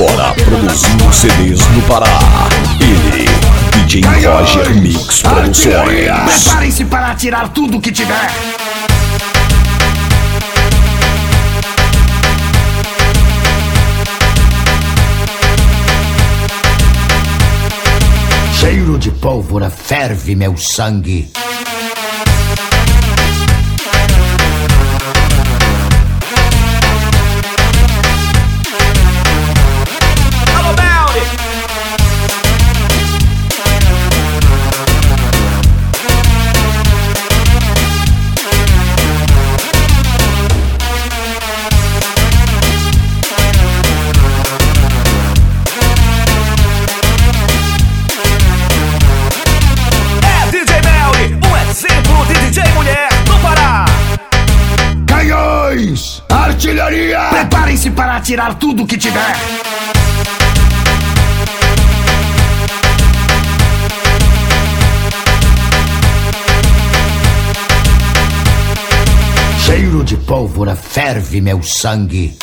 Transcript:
Agora produzindo CDs no Pará. Ele, DJ Roger Mix Produções. Preparem-se para atirar tudo que tiver. Cheiro de pólvora ferve meu sangue. Artilharia! Preparem-se para atirar tudo que tiver. Cheiro de pólvora ferve meu sangue.